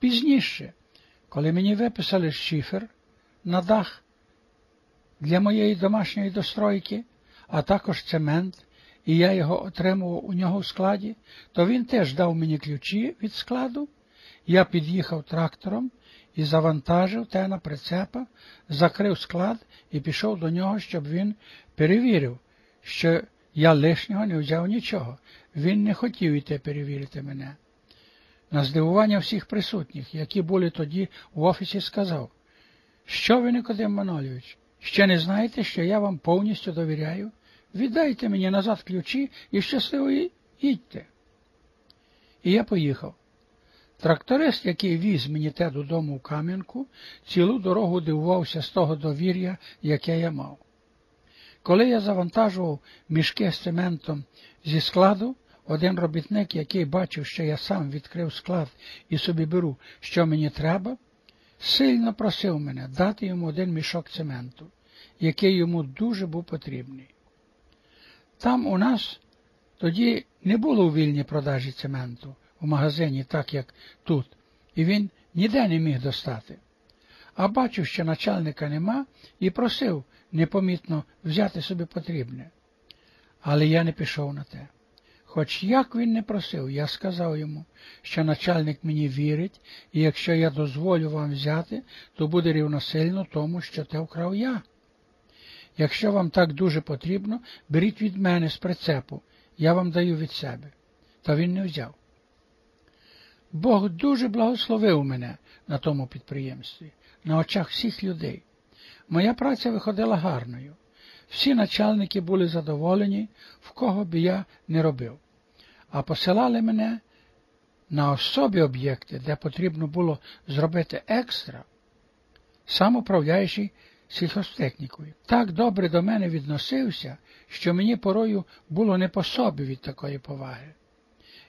Пізніше, коли мені виписали шифер на дах для моєї домашньої достройки, а також цемент, і я його отримував у нього в складі, то він теж дав мені ключі від складу. Я під'їхав трактором і завантажив те на прицепа, закрив склад і пішов до нього, щоб він перевірив, що я лишнього не взяв нічого. Він не хотів іти перевірити мене. На здивування всіх присутніх, які були тоді в офісі, сказав, що ви, Никодим Манолійович, ще не знаєте, що я вам повністю довіряю? Віддайте мені назад ключі і щасливо їдьте. І я поїхав. Тракторист, який віз мені те додому в Кам'янку, цілу дорогу дивувався з того довір'я, яке я мав. Коли я завантажував мішки з цементом зі складу, один робітник, який бачив, що я сам відкрив склад і собі беру, що мені треба, сильно просив мене дати йому один мішок цементу, який йому дуже був потрібний. Там у нас тоді не було у вільній продажі цементу в магазині, так як тут, і він ніде не міг достати. А бачив, що начальника нема, і просив непомітно взяти собі потрібне. Але я не пішов на те. Хоч як він не просив, я сказав йому, що начальник мені вірить, і якщо я дозволю вам взяти, то буде рівносильно тому, що те вкрав я. Якщо вам так дуже потрібно, беріть від мене з прицепу, я вам даю від себе. Та він не взяв. Бог дуже благословив мене на тому підприємстві, на очах всіх людей. Моя праця виходила гарною. Всі начальники були задоволені, в кого б я не робив, а посилали мене на особі об'єкти, де потрібно було зробити екстра, сам управляючий сільхозтехнікою. Так добре до мене відносився, що мені порою було не по собі від такої поваги.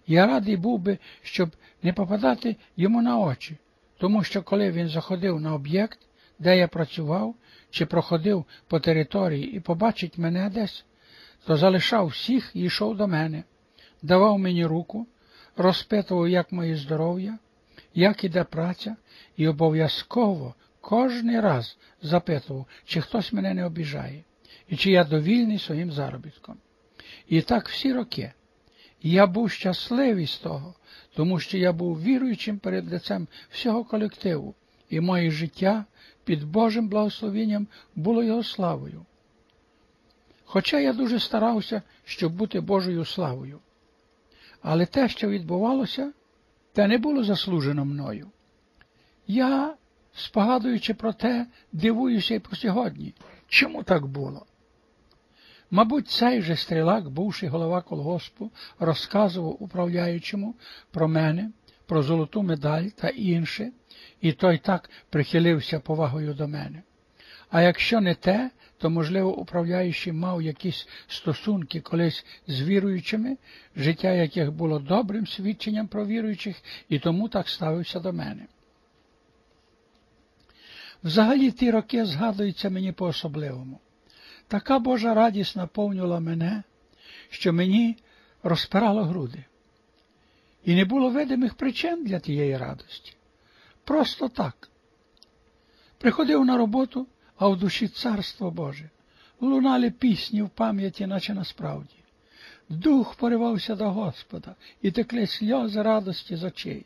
Я радий був би, щоб не попадати йому на очі, тому що коли він заходив на об'єкт, де я працював, чи проходив по території і побачить мене десь, то залишав всіх і йшов до мене, давав мені руку, розпитував, як моє здоров'я, як іде праця, і обов'язково кожний раз запитував, чи хтось мене не обіжає, і чи я довільний своїм заробітком. І так всі роки. Я був щасливий з того, тому що я був віруючим перед лицем всього колективу, і моє життя під Божим благословенням було його славою. Хоча я дуже старався, щоб бути Божою славою. Але те, що відбувалося, те не було заслужено мною. Я, спогадуючи про те, дивуюся і по сьогодні, чому так було. Мабуть, цей же стрілак, бувший голова колгоспу, розказував управляючому про мене, про золоту медаль та інше, і той так прихилився повагою до мене. А якщо не те, то, можливо, управляючий мав якісь стосунки колись з віруючими, життя яких було добрим свідченням про віруючих, і тому так ставився до мене. Взагалі ті роки згадуються мені по-особливому. Така Божа радість наповнювала мене, що мені розпирало груди. І не було видимих причин для тієї радості. Просто так. Приходив на роботу, а в душі царство Боже. Лунали пісні в пам'яті, наче насправді. Дух поривався до Господа і текли сльози радості з очей.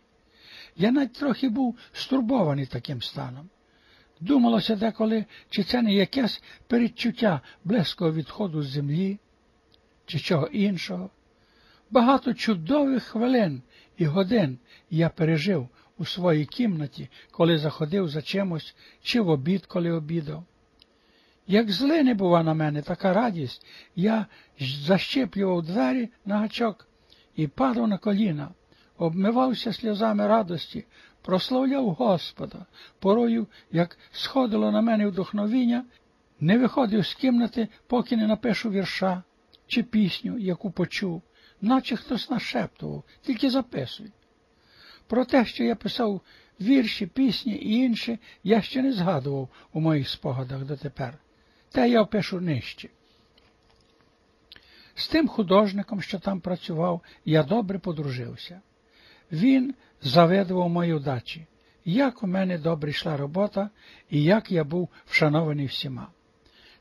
Я навіть трохи був стурбований таким станом. Думалося деколи, чи це не якесь передчуття близького відходу з землі, чи чого іншого. Багато чудових хвилин і годин я пережив у своїй кімнаті, коли заходив за чимось, чи в обід, коли обідав. Як зле не бува на мене така радість, я защеплював двері на гачок і падав на коліна, обмивався сльозами радості, прославляв Господа, порою, як сходило на мене вдохновіння, не виходив з кімнати, поки не напишу вірша чи пісню, яку почув, наче хтось нашептував, тільки записуй. Про те, що я писав вірші, пісні і інше, я ще не згадував у моїх спогадах дотепер. Те я опишу нижче. З тим художником, що там працював, я добре подружився. Він завидував мої удачі як у мене добре йшла робота і як я був вшанований всіма.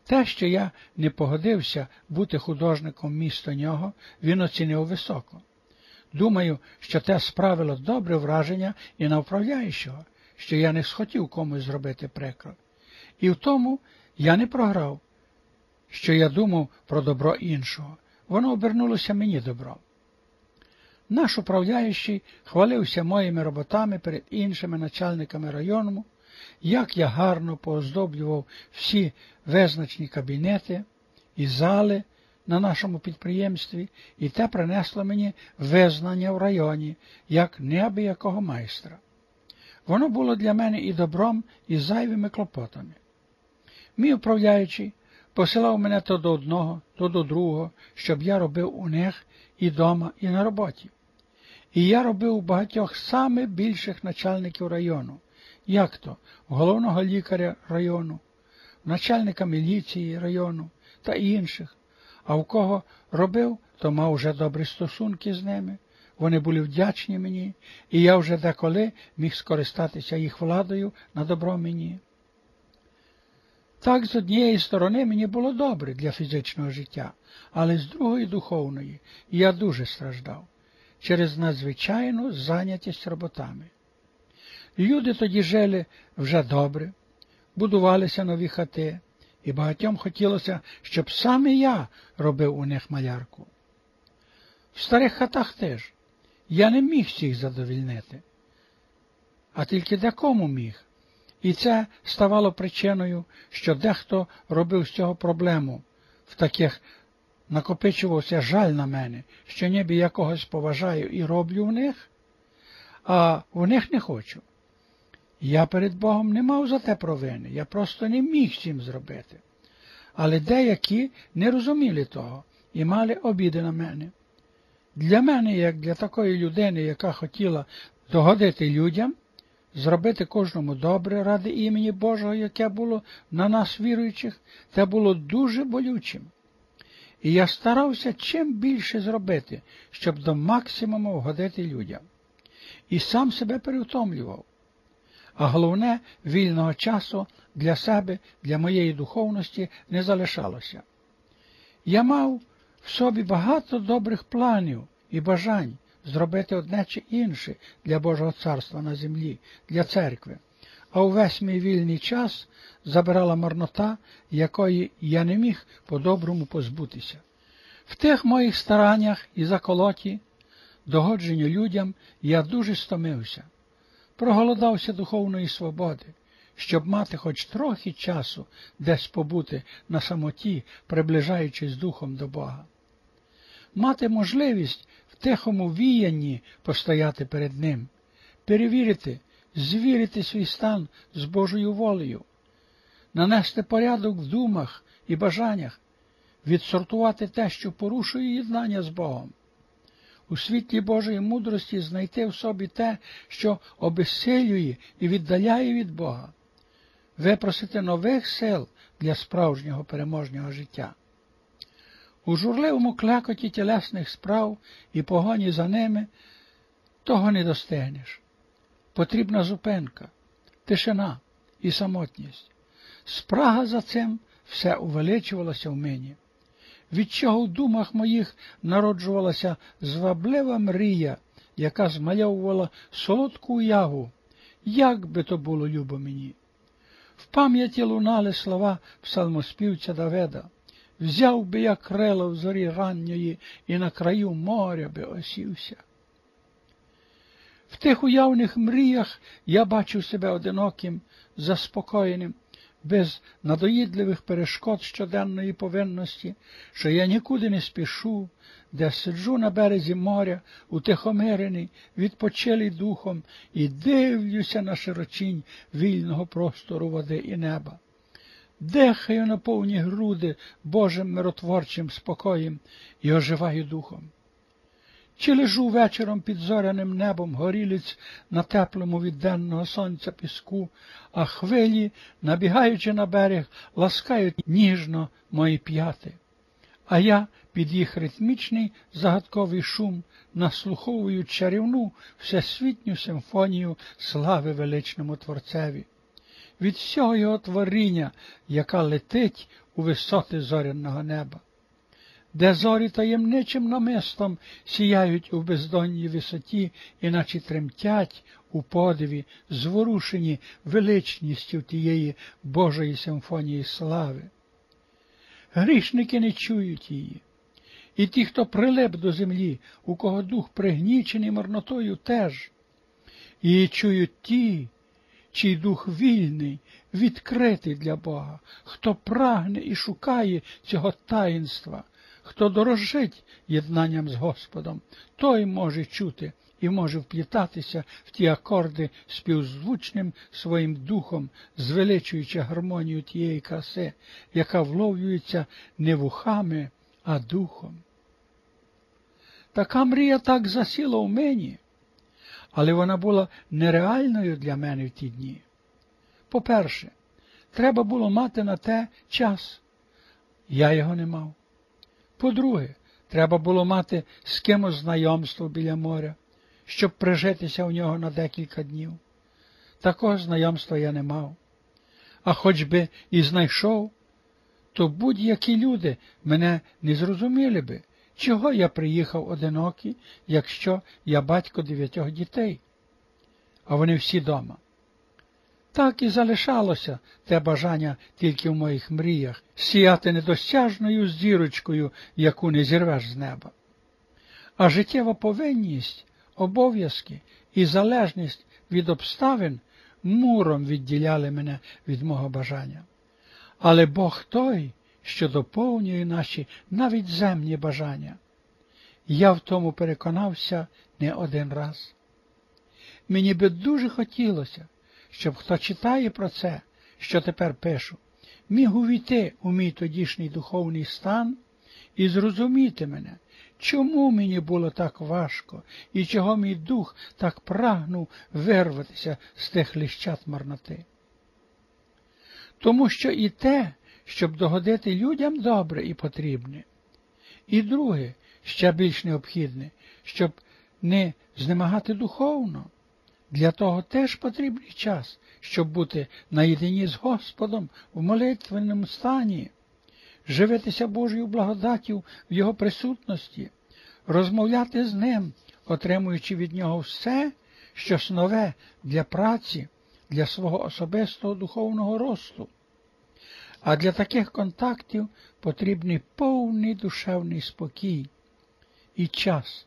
Те, що я не погодився бути художником місто нього, він оцінив високо. Думаю, що те справило добре враження і на управляючого, що я не схотів комусь зробити прикро. І в тому я не програв, що я думав про добро іншого. Воно обернулося мені добром. Наш управляючий хвалився моїми роботами перед іншими начальниками району, як я гарно пооздоблював всі визначні кабінети і зали на нашому підприємстві, і те принесло мені визнання в районі як неабиякого майстра. Воно було для мене і добром, і зайвими клопотами. Мій управляючий посилав мене то до одного, то до другого, щоб я робив у них і дома, і на роботі. І я робив у багатьох саме більших начальників району, як то головного лікаря району, начальника міліції району та інших, а в кого робив, то мав вже добрі стосунки з ними. Вони були вдячні мені, і я вже деколи міг скористатися їх владою на добро мені. Так, з однієї сторони мені було добре для фізичного життя, але з другої духовної я дуже страждав через надзвичайну зайнятість роботами. Люди тоді жили вже добре, будувалися нові хати, і багатьом хотілося, щоб саме я робив у них малярку. В старих хатах теж я не міг всіх задовільнити, а тільки декому міг. І це ставало причиною, що дехто робив з цього проблему. В таких накопичувався жаль на мене, що ніби я когось поважаю і роблю в них, а в них не хочу. Я перед Богом не мав за те провини, я просто не міг цим зробити. Але деякі не розуміли того і мали обіди на мене. Для мене, як для такої людини, яка хотіла догодити людям, зробити кожному добре ради імені Божого, яке було на нас віруючих, це було дуже болючим. І я старався чим більше зробити, щоб до максимуму вгодити людям. І сам себе переутомлював. А головне, вільного часу для себе, для моєї духовності не залишалося. Я мав в собі багато добрих планів і бажань зробити одне чи інше для Божого царства на землі, для церкви, а увесь мій вільний час забирала марнота, якої я не міг по-доброму позбутися. В тих моїх стараннях і заколоті, догодженню людям я дуже стомився, проголодався духовної свободи, щоб мати хоч трохи часу десь побути на самоті, приближаючись духом до Бога, мати можливість в тихому віянні постояти перед Ним, перевірити, звірити свій стан з Божою волею, нанести порядок в думах і бажаннях, відсортувати те, що порушує єднання з Богом. У світлі Божої мудрості знайти в собі те, що обесилює і віддаляє від Бога, випросити нових сил для справжнього переможного життя. У журливому клекоті тілесних справ і погоні за ними того не достигнеш. Потрібна зупинка, тишина і самотність. Спрага за цим все увеличувалося в мені, від чого в думах моїх народжувалася зваблива мрія, яка змальовувала солодку уяву, як би то було любо мені. В пам'яті лунали слова псалмоспівця Даведа. Взяв би я крило в зорі ранньої і на краю моря би осівся. В тих уявних мріях я бачу себе одиноким, заспокоєним, без надоїдливих перешкод щоденної повинності, що я нікуди не спішу, де сиджу на березі моря, утихомирений, відпочилий духом і дивлюся на широчінь вільного простору води і неба дихаю на повні груди Божим миротворчим спокоєм і оживаю духом. Чи лежу вечором під зоряним небом горілиць на теплому від денного сонця піску, а хвилі, набігаючи на берег, ласкають ніжно мої п'яти, а я під їх ритмічний загадковий шум наслуховую чарівну всесвітню симфонію слави величному Творцеві, від всього його творіння, яка летить у висоти зоряного неба, де зорі таємничим намистом сіяють у бездонній висоті, іначе тремтять у подиві, зворушені величністю тієї Божої симфонії слави. Грішники не чують її. І ті, хто прилеп до землі, у кого дух пригнічений марнотою, теж. Її чують ті, чий дух вільний, відкритий для Бога, хто прагне і шукає цього таїнства, хто дорожить єднанням з Господом, той може чути і може вплітатися в ті акорди співзвучним своїм духом, звеличуючи гармонію тієї краси, яка вловлюється не вухами, а духом. Така мрія так засіла в мені, але вона була нереальною для мене в ті дні. По-перше, треба було мати на те час. Я його не мав. По-друге, треба було мати з кимось знайомство біля моря, щоб прижитися у нього на декілька днів. Такого знайомства я не мав. А хоч би і знайшов, то будь-які люди мене не зрозуміли би, чого я приїхав одинокий, якщо я батько дев'ятьох дітей, а вони всі дома. Так і залишалося те бажання тільки в моїх мріях сіяти недосяжною зірочкою, яку не зірвеш з неба. А життєва повинність, обов'язки і залежність від обставин муром відділяли мене від мого бажання. Але Бог той, що доповнює наші навіть земні бажання. Я в тому переконався не один раз. Мені би дуже хотілося, щоб хто читає про це, що тепер пишу, міг увійти у мій тодішній духовний стан і зрозуміти мене, чому мені було так важко і чого мій дух так прагнув вирватися з тих ліщат марноти. Тому що і те, щоб догодити людям добре і потрібне, і друге, ще більш необхідне, щоб не знемагати духовно. Для того теж потрібний час, щоб бути наєдині з Господом в молитвенному стані, живитися Божою благодаттю в Його присутності, розмовляти з Ним, отримуючи від Нього все, щось нове для праці, для свого особистого духовного росту. А для таких контактів потрібний повний душевний спокій і час,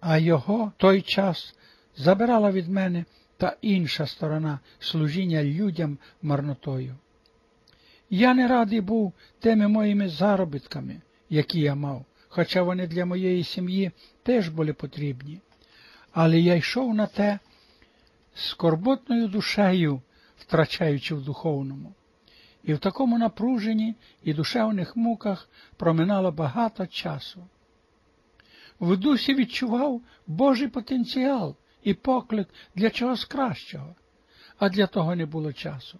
а його той час забирала від мене та інша сторона служіння людям марнотою. Я не радий був тими моїми заробітками, які я мав, хоча вони для моєї сім'ї теж були потрібні, але я йшов на те скорботною душею, втрачаючи в духовному. І в такому напруженні і душевних муках проминало багато часу. В дусі відчував Божий потенціал і поклик для чогось кращого, а для того не було часу.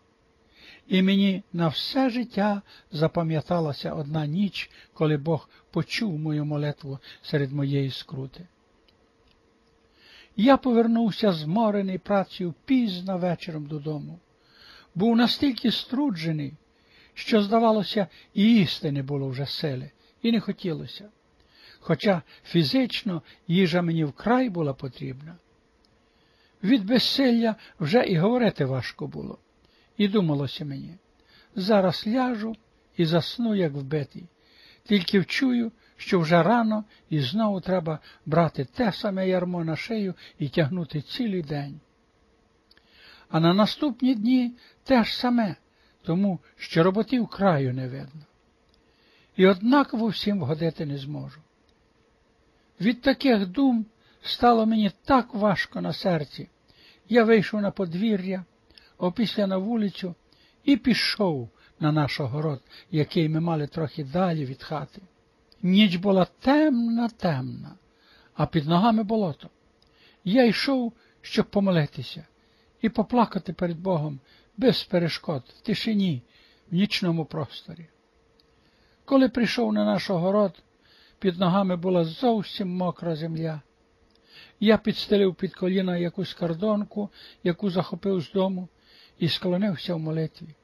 І мені на все життя запам'яталася одна ніч, коли Бог почув мою молитву серед моєї скрути. Я повернувся зморений працею пізно вечором додому, був настільки струджений, що, здавалося, і їсти не було вже сили, і не хотілося. Хоча фізично їжа мені вкрай була потрібна. Від безсилля вже і говорити важко було, і думалося мені зараз ляжу і засну, як вбитий, тільки вчую, що вже рано і знову треба брати те саме ярмо на шию і тягнути цілий день. А на наступні дні те ж саме, тому що роботів краю не видно. І однаково всім вгодити не зможу. Від таких дум стало мені так важко на серці. Я вийшов на подвір'я, опісля на вулицю і пішов на наш огород, який ми мали трохи далі від хати. Ніч була темна, темна, а під ногами болото. Я йшов, щоб помолитися і поплакати перед Богом без перешкод, в тишині, в нічному просторі. Коли прийшов на наш огород, під ногами була зовсім мокра земля. Я підстелив під коліна якусь кардонку, яку захопив з дому, і склонився в молитві.